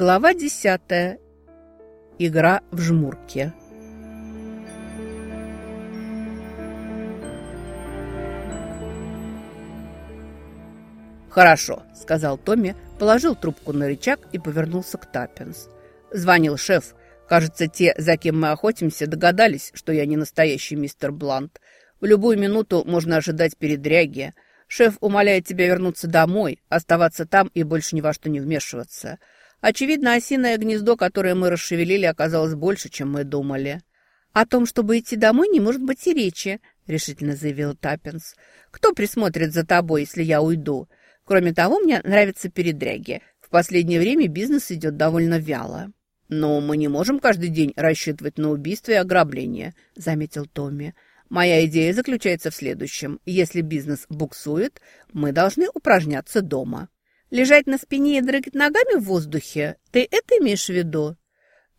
Глава десятая. Игра в жмурке. «Хорошо», — сказал Томми, положил трубку на рычаг и повернулся к Таппинс. «Звонил шеф. Кажется, те, за кем мы охотимся, догадались, что я не настоящий мистер Блант. В любую минуту можно ожидать передряги. Шеф умоляет тебя вернуться домой, оставаться там и больше ни во что не вмешиваться». Очевидно, осиное гнездо, которое мы расшевелили, оказалось больше, чем мы думали. «О том, чтобы идти домой, не может быть и речи», — решительно заявил Таппинс. «Кто присмотрит за тобой, если я уйду? Кроме того, мне нравятся передряги. В последнее время бизнес идет довольно вяло». «Но мы не можем каждый день рассчитывать на убийство и ограбление», — заметил Томми. «Моя идея заключается в следующем. Если бизнес буксует, мы должны упражняться дома». Лежать на спине и дрыгать ногами в воздухе? Ты это имеешь в виду?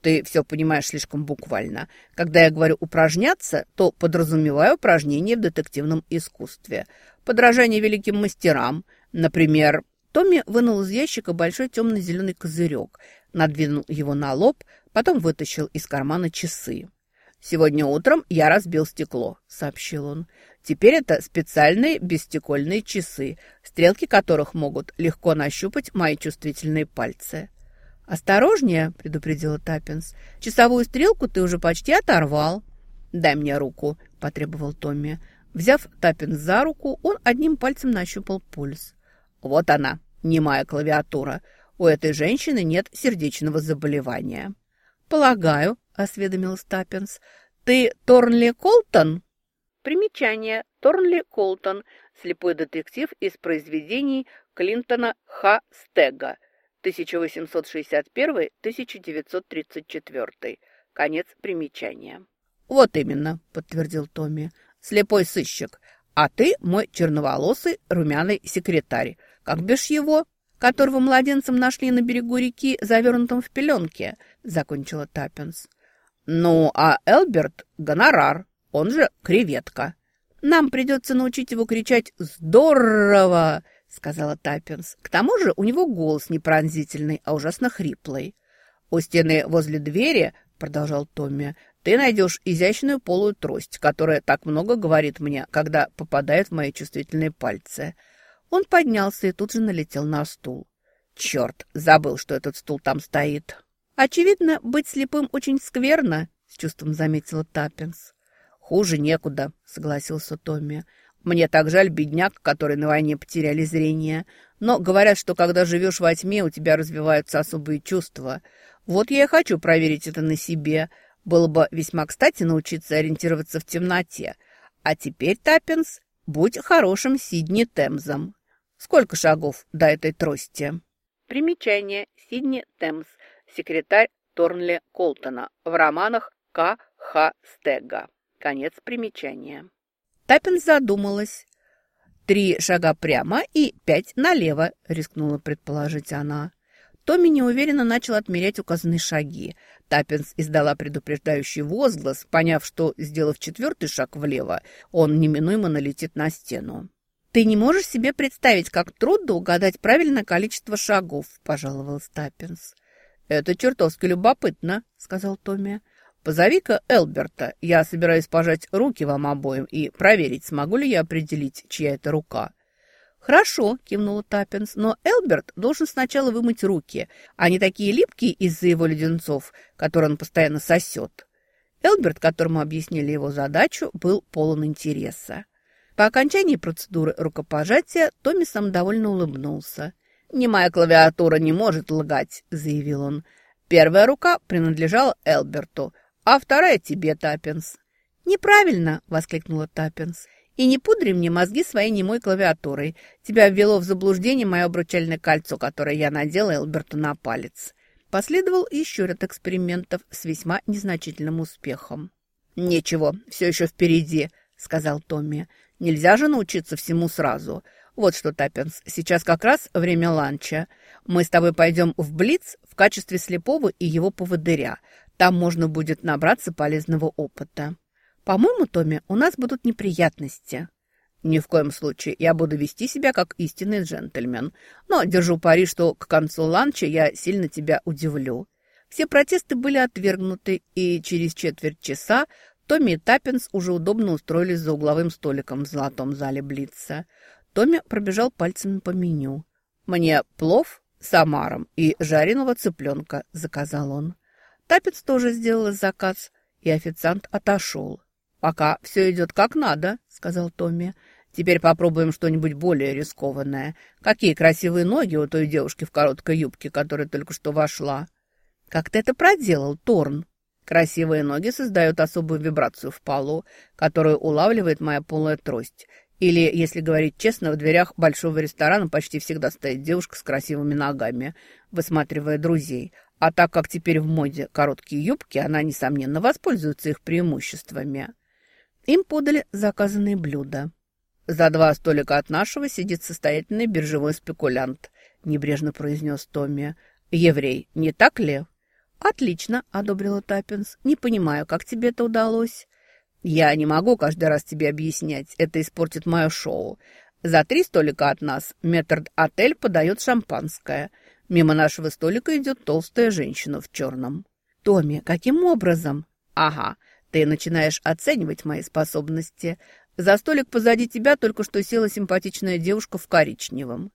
Ты все понимаешь слишком буквально. Когда я говорю «упражняться», то подразумеваю упражнения в детективном искусстве. Подражание великим мастерам. Например, Томми вынул из ящика большой темно-зеленый козырек, надвинул его на лоб, потом вытащил из кармана часы. «Сегодня утром я разбил стекло», — сообщил он. Теперь это специальные бестекольные часы, стрелки которых могут легко нащупать мои чувствительные пальцы. «Осторожнее», — предупредила Таппинс. «Часовую стрелку ты уже почти оторвал». «Дай мне руку», — потребовал Томми. Взяв Таппинс за руку, он одним пальцем нащупал пульс. «Вот она, немая клавиатура. У этой женщины нет сердечного заболевания». «Полагаю», — осведомил Таппинс. «Ты Торнли Колтон?» Примечание. Торнли Колтон. Слепой детектив из произведений Клинтона Х. Стега. 1861-1934. Конец примечания. «Вот именно», — подтвердил Томми. «Слепой сыщик. А ты мой черноволосый румяный секретарь. Как бишь его?» которого младенцем нашли на берегу реки, завернутом в пеленке», — закончила Таппинс. «Ну, а Элберт — гонорар», он же креветка. Нам придется научить его кричать «Здорово!» — сказала Таппинс. К тому же у него голос не пронзительный, а ужасно хриплый. «У стены возле двери, — продолжал Томми, — ты найдешь изящную полую трость, которая так много говорит мне, когда попадает в мои чувствительные пальцы». Он поднялся и тут же налетел на стул. «Черт, забыл, что этот стул там стоит». «Очевидно, быть слепым очень скверно», — с чувством заметила Таппинс. «Хуже некуда», — согласился Томми. «Мне так жаль бедняк, которые на войне потеряли зрение. Но говорят, что когда живешь во тьме, у тебя развиваются особые чувства. Вот я и хочу проверить это на себе. Было бы весьма кстати научиться ориентироваться в темноте. А теперь, Таппинс, будь хорошим Сидни Темзом. Сколько шагов до этой трости?» Примечание. Сидни Темз, секретарь Торнли Колтона в романах К. Х. Стега. Конец примечания. Таппин задумалась. «Три шага прямо и пять налево», — рискнула предположить она. Томми неуверенно начал отмерять указанные шаги. Таппинс издала предупреждающий возглас, поняв, что, сделав четвертый шаг влево, он неминуемо налетит на стену. «Ты не можешь себе представить, как трудно угадать правильное количество шагов», — пожаловалась Таппинс. «Это чертовски любопытно», — сказал Томми. Позови-ка Элберта. Я собираюсь пожать руки вам обоим и проверить, смогу ли я определить, чья это рука». «Хорошо», — кивнула Таппинс, «но Элберт должен сначала вымыть руки. Они такие липкие из-за его леденцов, которые он постоянно сосет». Элберт, которому объяснили его задачу, был полон интереса. По окончании процедуры рукопожатия Томми сам довольно улыбнулся. «Немая клавиатура не может лгать», — заявил он. «Первая рука принадлежала Элберту, а вторая тебе, Таппинс». «Неправильно!» — воскликнула Таппинс. «И не пудри мне мозги своей немой клавиатурой. Тебя ввело в заблуждение мое обручальное кольцо, которое я надела Элберту на палец». Последовал еще ряд экспериментов с весьма незначительным успехом. «Ничего, все еще впереди», — сказал Томми. «Нельзя же научиться всему сразу. Вот что, Таппинс, сейчас как раз время ланча. Мы с тобой пойдем в Блиц в качестве слепого и его поводыря. Там можно будет набраться полезного опыта. По-моему, Томми, у нас будут неприятности. Ни в коем случае. Я буду вести себя как истинный джентльмен. Но держу пари, что к концу ланча я сильно тебя удивлю. Все протесты были отвергнуты, и через четверть часа Томми и Таппинс уже удобно устроились за угловым столиком в золотом зале Блица. Томми пробежал пальцами по меню. «Мне плов с омаром и жареного цыпленка», — заказал он. Таппинс тоже сделала заказ, и официант отошел. «Пока все идет как надо», — сказал Томми. «Теперь попробуем что-нибудь более рискованное. Какие красивые ноги у той девушки в короткой юбке, которая только что вошла». «Как ты это проделал, Торн?» Красивые ноги создают особую вибрацию в полу, которую улавливает моя полая трость. Или, если говорить честно, в дверях большого ресторана почти всегда стоит девушка с красивыми ногами, высматривая друзей. А так как теперь в моде короткие юбки, она, несомненно, воспользуется их преимуществами. Им подали заказанные блюда. «За два столика от нашего сидит состоятельный биржевой спекулянт», – небрежно произнес Томми. «Еврей, не так ли?» «Отлично», — одобрила Таппинс. «Не понимаю, как тебе это удалось?» «Я не могу каждый раз тебе объяснять. Это испортит мое шоу. За три столика от нас метрд-отель подает шампанское. Мимо нашего столика идет толстая женщина в черном». «Томми, каким образом?» «Ага, ты начинаешь оценивать мои способности. За столик позади тебя только что села симпатичная девушка в коричневом».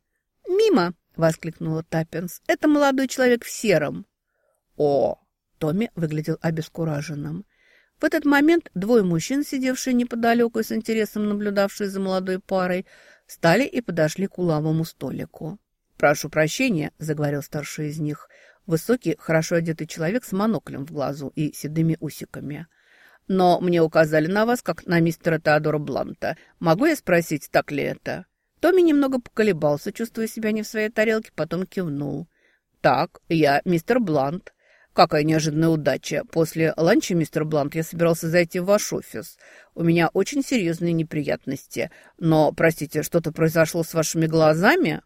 «Мимо!» — воскликнула Таппинс. «Это молодой человек в сером». «О!» – Томми выглядел обескураженным. В этот момент двое мужчин, сидевшие неподалеку и с интересом наблюдавшие за молодой парой, встали и подошли к улавому столику. «Прошу прощения», – заговорил старший из них, высокий, хорошо одетый человек с моноклем в глазу и седыми усиками. «Но мне указали на вас, как на мистера Теодора Бланта. Могу я спросить, так ли это?» Томми немного поколебался, чувствуя себя не в своей тарелке, потом кивнул. «Так, я мистер Блант. «Какая неожиданная удача. После ланча, мистер Блант, я собирался зайти в ваш офис. У меня очень серьезные неприятности. Но, простите, что-то произошло с вашими глазами?»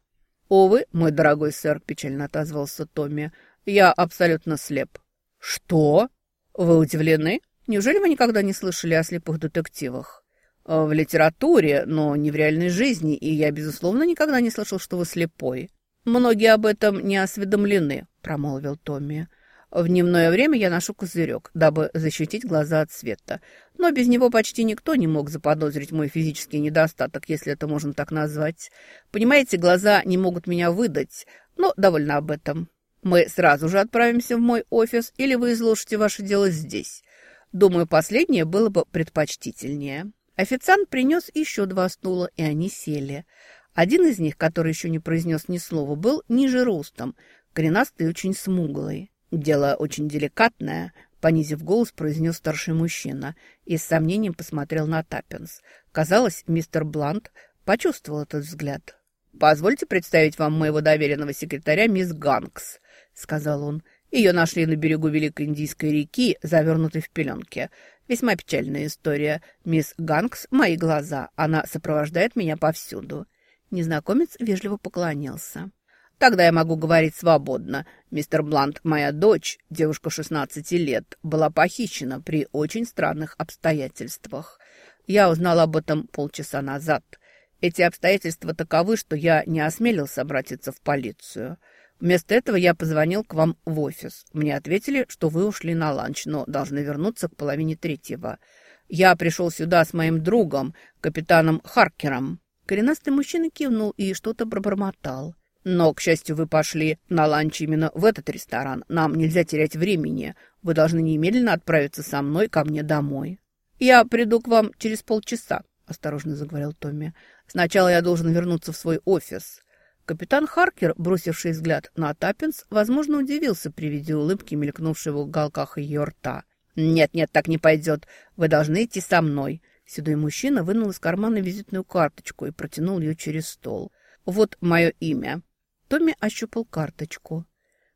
«Увы, мой дорогой сэр», – печально отозвался Томми, – «я абсолютно слеп». «Что? Вы удивлены? Неужели вы никогда не слышали о слепых детективах?» «В литературе, но не в реальной жизни, и я, безусловно, никогда не слышал, что вы слепой». «Многие об этом не осведомлены», – промолвил Томми. В дневное время я ношу козырек, дабы защитить глаза от света. Но без него почти никто не мог заподозрить мой физический недостаток, если это можно так назвать. Понимаете, глаза не могут меня выдать, но довольно об этом. Мы сразу же отправимся в мой офис, или вы изложите ваше дело здесь. Думаю, последнее было бы предпочтительнее. Официант принес еще два стула, и они сели. Один из них, который еще не произнес ни слова, был ниже ростом, коренастый очень смуглый. «Дело очень деликатное», — понизив голос, произнес старший мужчина и с сомнением посмотрел на Таппинс. Казалось, мистер Блант почувствовал этот взгляд. «Позвольте представить вам моего доверенного секретаря мисс Ганкс», — сказал он. «Ее нашли на берегу Великой Индийской реки, завернутой в пеленке. Весьма печальная история. Мисс Ганкс — мои глаза. Она сопровождает меня повсюду». Незнакомец вежливо поклонился. Тогда я могу говорить свободно. Мистер Блант, моя дочь, девушка 16 лет, была похищена при очень странных обстоятельствах. Я узнал об этом полчаса назад. Эти обстоятельства таковы, что я не осмелился обратиться в полицию. Вместо этого я позвонил к вам в офис. Мне ответили, что вы ушли на ланч, но должны вернуться к половине третьего. Я пришел сюда с моим другом, капитаном Харкером. Коренастый мужчина кивнул и что-то пробормотал. Но, к счастью, вы пошли на ланч именно в этот ресторан. Нам нельзя терять времени. Вы должны немедленно отправиться со мной ко мне домой. Я приду к вам через полчаса, осторожно заговорил Томми. Сначала я должен вернуться в свой офис. Капитан Харкер, бросивший взгляд на Таппинс, возможно, удивился при виде улыбки, мелькнувшей в уголках ее рта. «Нет, нет, так не пойдет. Вы должны идти со мной». Седой мужчина вынул из кармана визитную карточку и протянул ее через стол. «Вот мое имя. Томми ощупал карточку.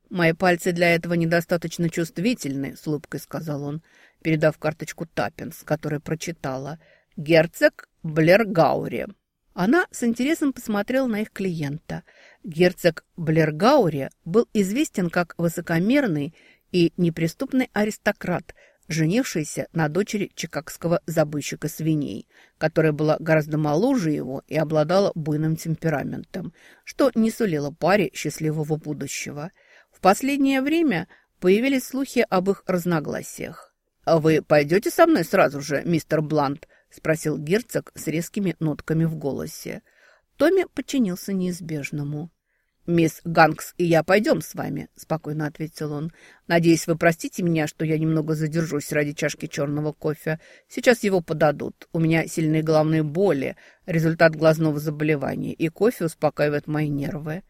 «Мои пальцы для этого недостаточно чувствительны», — с улыбкой сказал он, передав карточку Таппинс, которая прочитала. «Герцог Блергаури». Она с интересом посмотрела на их клиента. Герцог Блергаури был известен как высокомерный и неприступный аристократ, женившийся на дочери чикагского забойщика свиней, которая была гораздо моложе его и обладала буйным темпераментом, что не сулило паре счастливого будущего. В последнее время появились слухи об их разногласиях. «А вы пойдете со мной сразу же, мистер Блант?» – спросил герцог с резкими нотками в голосе. Томми подчинился неизбежному. «Мисс Ганкс и я пойдем с вами», – спокойно ответил он. «Надеюсь, вы простите меня, что я немного задержусь ради чашки черного кофе. Сейчас его подадут. У меня сильные головные боли, результат глазного заболевания, и кофе успокаивает мои нервы».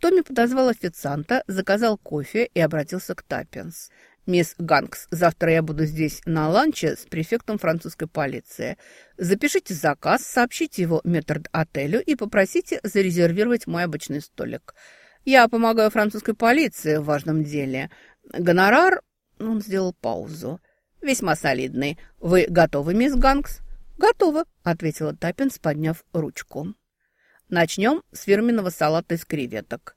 Томми подозвал официанта, заказал кофе и обратился к Таппинс. «Мисс Ганкс, завтра я буду здесь на ланче с префектом французской полиции. Запишите заказ, сообщите его метрд-отелю и попросите зарезервировать мой обычный столик. Я помогаю французской полиции в важном деле. Гонорар...» Он сделал паузу. «Весьма солидный. Вы готовы, мисс Ганкс?» «Готова», — ответила Таппинс, подняв ручку. «Начнем с фирменного салата из креветок».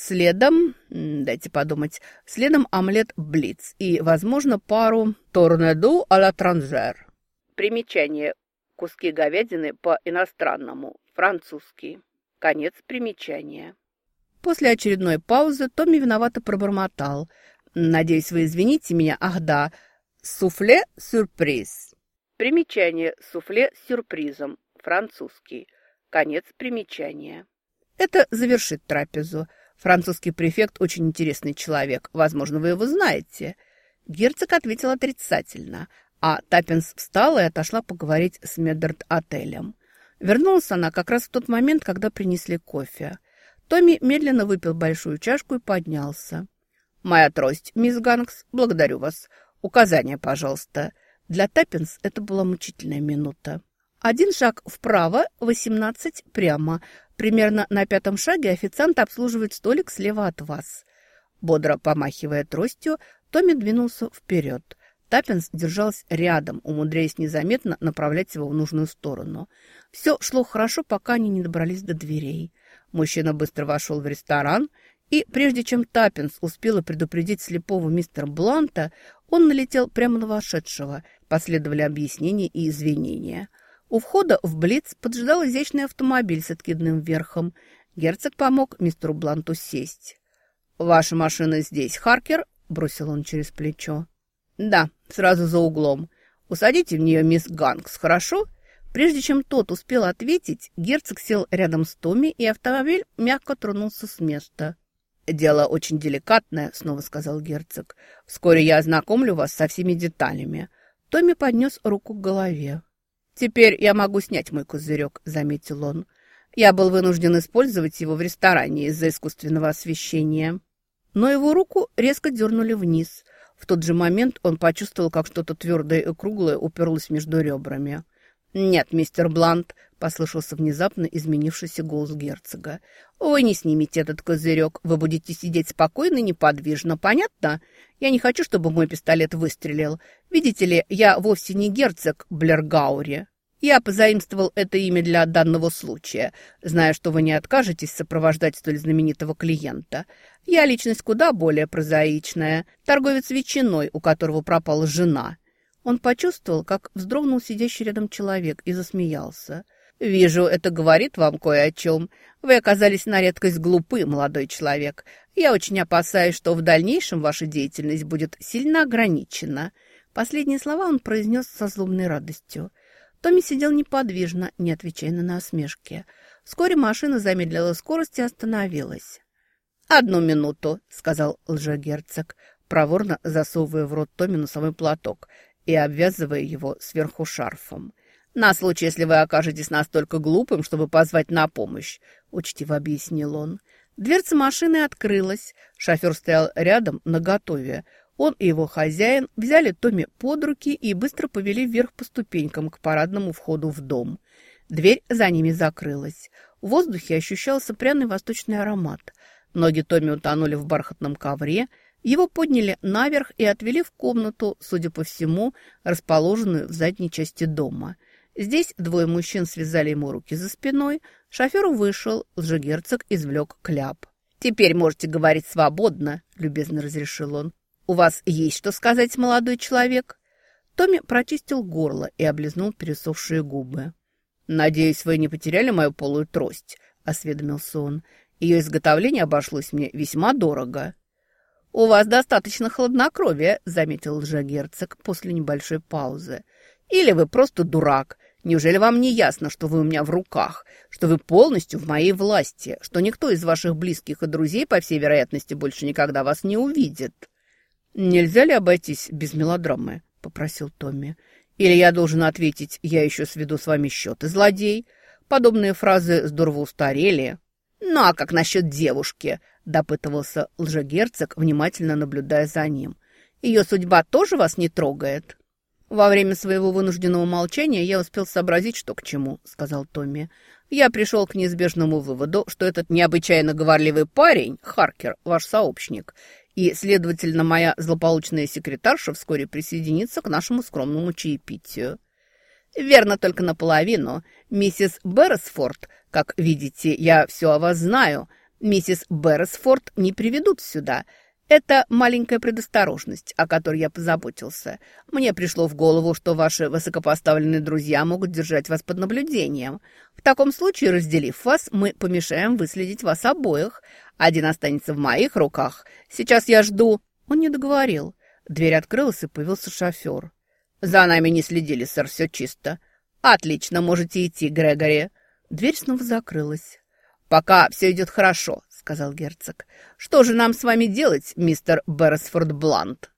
Следом, дайте подумать, следом омлет Блиц и, возможно, пару торнеду а ла транжер. Примечание. Куски говядины по-иностранному. Французский. Конец примечания. После очередной паузы Томми виновато пробормотал. «Надеюсь, вы извините меня. Ах да, суфле-сюрприз». Примечание. Суфле сюрпризом. Французский. Конец примечания. Это завершит трапезу. Французский префект очень интересный человек. Возможно, вы его знаете». Герцог ответил отрицательно, а Таппинс встала и отошла поговорить с Меддард-отелем. Вернулась она как раз в тот момент, когда принесли кофе. Томми медленно выпил большую чашку и поднялся. «Моя трость, мисс Ганкс, благодарю вас. Указания, пожалуйста». Для Таппинс это была мучительная минута. Один шаг вправо, восемнадцать прямо. Примерно на пятом шаге официант обслуживает столик слева от вас. Бодро помахивая тростью, Томми двинулся вперед. Таппинс держалась рядом, умудряясь незаметно направлять его в нужную сторону. Все шло хорошо, пока они не добрались до дверей. Мужчина быстро вошел в ресторан, и прежде чем Таппинс успела предупредить слепого мистера Бланта, он налетел прямо на вошедшего. Последовали объяснения и извинения – у входа в Блиц поджидал изящный автомобиль с откидным верхом. Герцог помог мистеру Бланту сесть. «Ваша машина здесь, Харкер?» – бросил он через плечо. «Да, сразу за углом. Усадите в нее мисс Ганкс, хорошо?» Прежде чем тот успел ответить, герцог сел рядом с Томми, и автомобиль мягко тронулся с места. «Дело очень деликатное», — снова сказал герцог. «Вскоре я ознакомлю вас со всеми деталями». Томми поднес руку к голове. «Теперь я могу снять мой козырек», — заметил он. «Я был вынужден использовать его в ресторане из-за искусственного освещения». Но его руку резко дернули вниз. В тот же момент он почувствовал, как что-то твердое и круглое уперлось между ребрами. «Нет, мистер Блант», — послышался внезапно изменившийся голос герцога. «Вы не снимете этот козырек. Вы будете сидеть спокойно и неподвижно. Понятно? Я не хочу, чтобы мой пистолет выстрелил. Видите ли, я вовсе не герцог Блергаури. Я позаимствовал это имя для данного случая, зная, что вы не откажетесь сопровождать столь знаменитого клиента. Я личность куда более прозаичная. Торговец ветчиной, у которого пропала жена». Он почувствовал, как вздрогнул сидящий рядом человек и засмеялся. «Вижу, это говорит вам кое о чем. Вы оказались на редкость глупы, молодой человек. Я очень опасаюсь, что в дальнейшем ваша деятельность будет сильно ограничена». Последние слова он произнес со злобной радостью. Томми сидел неподвижно, не отвечая на насмешки. Вскоре машина замедлила скорость и остановилась. «Одну минуту», — сказал лжегерцог, проворно засовывая в рот Томми носовой платок и обвязывая его сверху шарфом. «На случай, если вы окажетесь настолько глупым, чтобы позвать на помощь», — учтиво объяснил он. Дверца машины открылась. Шофер стоял рядом, наготове. Он и его хозяин взяли Томми под руки и быстро повели вверх по ступенькам к парадному входу в дом. Дверь за ними закрылась. В воздухе ощущался пряный восточный аромат. Ноги Томми утонули в бархатном ковре — его подняли наверх и отвели в комнату, судя по всему, расположенную в задней части дома. Здесь двое мужчин связали ему руки за спиной. Шофер вышел, лжегерцог извлек кляп. «Теперь можете говорить свободно», — любезно разрешил он. «У вас есть что сказать, молодой человек?» Томми прочистил горло и облизнул пересохшие губы. «Надеюсь, вы не потеряли мою полую трость», — осведомился он. «Ее изготовление обошлось мне весьма дорого». «У вас достаточно хладнокровия», — заметил лжегерцог после небольшой паузы. «Или вы просто дурак. Неужели вам не ясно, что вы у меня в руках, что вы полностью в моей власти, что никто из ваших близких и друзей, по всей вероятности, больше никогда вас не увидит?» «Нельзя ли обойтись без мелодрамы?» — попросил Томми. «Или я должен ответить, я еще сведу с вами счеты, злодей?» Подобные фразы здорово устарели. «Ну а как насчет девушки?» – допытывался лжегерцог, внимательно наблюдая за ним. «Ее судьба тоже вас не трогает?» «Во время своего вынужденного молчания я успел сообразить, что к чему», – сказал Томми. «Я пришел к неизбежному выводу, что этот необычайно говорливый парень, Харкер, ваш сообщник, и, следовательно, моя злополучная секретарша вскоре присоединится к нашему скромному чаепитию». «Верно только наполовину. Миссис Берресфорд, как видите, я все о вас знаю, миссис Берресфорд не приведут сюда». Это маленькая предосторожность, о которой я позаботился. Мне пришло в голову, что ваши высокопоставленные друзья могут держать вас под наблюдением. В таком случае, разделив вас, мы помешаем выследить вас обоих. Один останется в моих руках. Сейчас я жду...» Он не договорил. Дверь открылась, и появился шофер. «За нами не следили, сэр, все чисто». «Отлично, можете идти, Грегори». Дверь снова закрылась. «Пока все идет хорошо», — сказал герцог. «Что же нам с вами делать, мистер Берресфорд Блант?»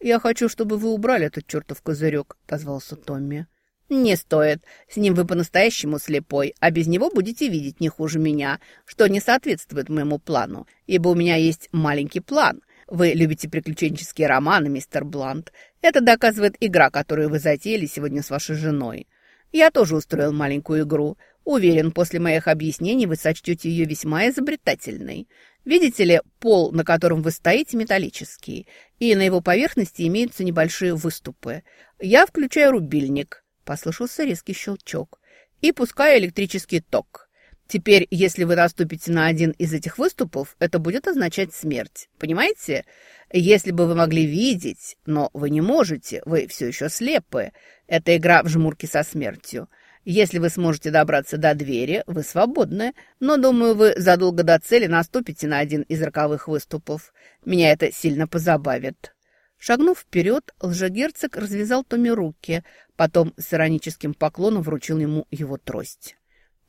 «Я хочу, чтобы вы убрали этот чертов козырек», — отозвался Томми. «Не стоит. С ним вы по-настоящему слепой, а без него будете видеть не хуже меня, что не соответствует моему плану, ибо у меня есть маленький план. Вы любите приключенческие романы, мистер Блант. Это доказывает игра, которую вы затеяли сегодня с вашей женой. Я тоже устроил маленькую игру. Уверен, после моих объяснений вы сочтете ее весьма изобретательной. Видите ли, пол, на котором вы стоите, металлический, и на его поверхности имеются небольшие выступы. Я включаю рубильник. Послышался резкий щелчок. И пускаю электрический ток. Теперь, если вы наступите на один из этих выступов, это будет означать смерть. Понимаете? Если бы вы могли видеть, но вы не можете, вы все еще слепы. Это игра в жмурки со смертью. Если вы сможете добраться до двери, вы свободны, но, думаю, вы задолго до цели наступите на один из роковых выступов. Меня это сильно позабавит». Шагнув вперед, лжегерцог развязал Томи руки, потом с ироническим поклоном вручил ему его трость.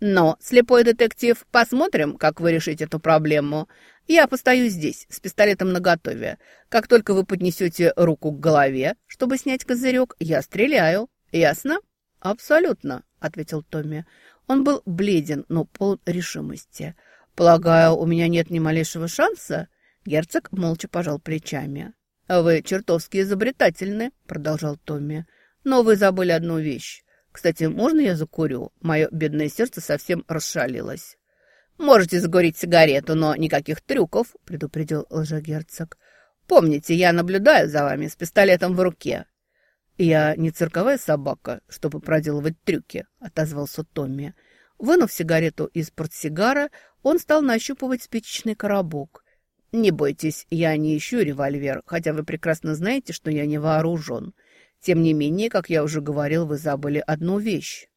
Но, слепой детектив, посмотрим, как вы решите эту проблему. Я постою здесь, с пистолетом наготове. Как только вы поднесете руку к голове, чтобы снять козырек, я стреляю. Ясно? Абсолютно, ответил Томми. Он был бледен, но полон решимости. Полагаю, у меня нет ни малейшего шанса? Герцог молча пожал плечами. «Вы чертовски изобретательны», — продолжал Томми. «Но вы забыли одну вещь. Кстати, можно я закурю? Мое бедное сердце совсем расшалилось. «Можете загорить сигарету, но никаких трюков», — предупредил лжегерцог. «Помните, я наблюдаю за вами с пистолетом в руке». «Я не цирковая собака, чтобы проделывать трюки», — отозвался Томми. Вынув сигарету из портсигара, он стал нащупывать спичечный коробок. «Не бойтесь, я не ищу револьвер, хотя вы прекрасно знаете, что я не вооружен. Тем не менее, как я уже говорил, вы забыли одну вещь.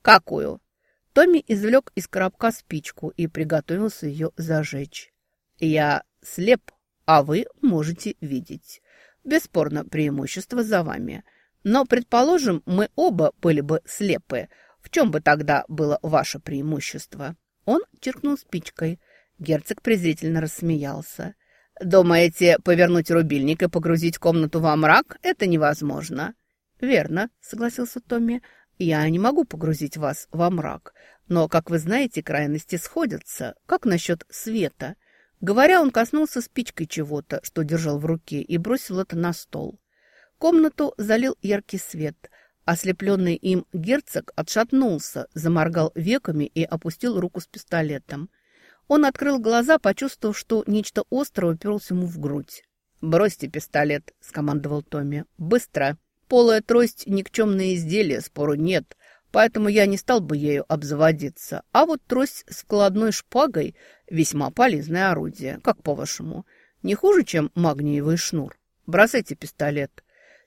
Какую? Томми извлек из коробка спичку и приготовился ее зажечь. Я слеп, а вы можете видеть. Бесспорно, преимущество за вами. Но, предположим, мы оба были бы слепы. В чем бы тогда было ваше преимущество? Он черкнул спичкой. Герцог презрительно рассмеялся. Думаете, повернуть рубильник и погрузить комнату во мрак – это невозможно? Верно, согласился Томми. Я не могу погрузить вас во мрак. Но, как вы знаете, крайности сходятся. Как насчет света? Говоря, он коснулся спичкой чего-то, что держал в руке, и бросил это на стол. Комнату залил яркий свет. Ослепленный им герцог отшатнулся, заморгал веками и опустил руку с пистолетом. Он открыл глаза, почувствовав, что нечто острое уперлось ему в грудь. «Бросьте пистолет», — скомандовал Томми. «Быстро. Полая трость — никчемное изделие, спору нет, поэтому я не стал бы ею обзаводиться. А вот трость с складной шпагой — весьма полезное орудие. Как по-вашему? Не хуже, чем магниевый шнур? Бросайте пистолет».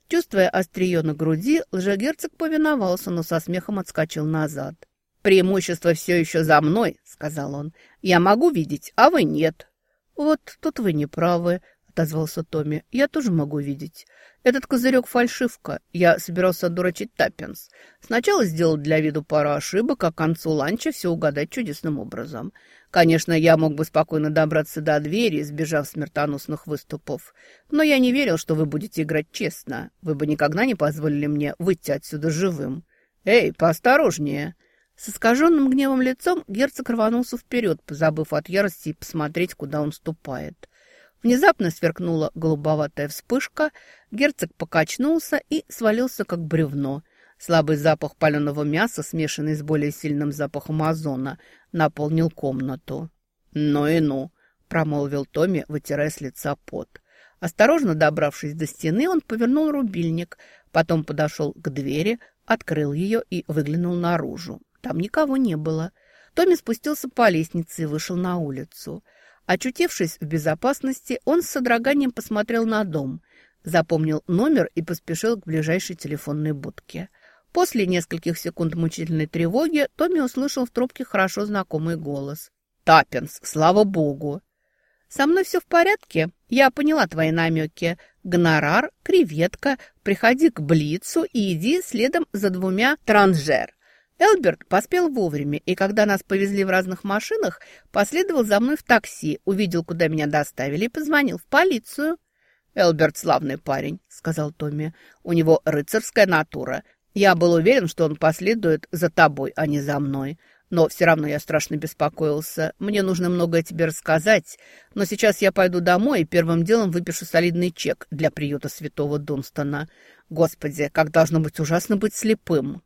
Чувствуя острие на груди, лжегерцог повиновался, но со смехом отскочил назад. «Преимущество все еще за мной», — сказал он. «Я могу видеть, а вы нет». «Вот тут вы не правы», — отозвался Томми. «Я тоже могу видеть. Этот козырек фальшивка. Я собирался одурачить Таппинс. Сначала сделал для виду пару ошибок, а к концу ланча все угадать чудесным образом. Конечно, я мог бы спокойно добраться до двери, избежав смертоносных выступов. Но я не верил, что вы будете играть честно. Вы бы никогда не позволили мне выйти отсюда живым. Эй, поосторожнее!» С искаженным гневом лицом герцог рванулся вперед, позабыв от ярости посмотреть, куда он ступает. Внезапно сверкнула голубоватая вспышка, герцог покачнулся и свалился, как бревно. Слабый запах паленого мяса, смешанный с более сильным запахом озона, наполнил комнату. «Ну и ну!» – промолвил Томми, вытирая с лица пот. Осторожно добравшись до стены, он повернул рубильник, потом подошел к двери, открыл ее и выглянул наружу. Там никого не было. Томми спустился по лестнице и вышел на улицу. Очутившись в безопасности, он с содроганием посмотрел на дом, запомнил номер и поспешил к ближайшей телефонной будке. После нескольких секунд мучительной тревоги Томми услышал в трубке хорошо знакомый голос. «Таппинс, слава богу!» «Со мной все в порядке. Я поняла твои намеки. Гонорар, креветка, приходи к Блицу и иди следом за двумя транжер. Элберт поспел вовремя, и когда нас повезли в разных машинах, последовал за мной в такси, увидел, куда меня доставили, и позвонил в полицию. «Элберт славный парень», — сказал Томми. «У него рыцарская натура. Я был уверен, что он последует за тобой, а не за мной. Но все равно я страшно беспокоился. Мне нужно многое тебе рассказать. Но сейчас я пойду домой и первым делом выпишу солидный чек для приюта святого Дунстона. Господи, как должно быть ужасно быть слепым!»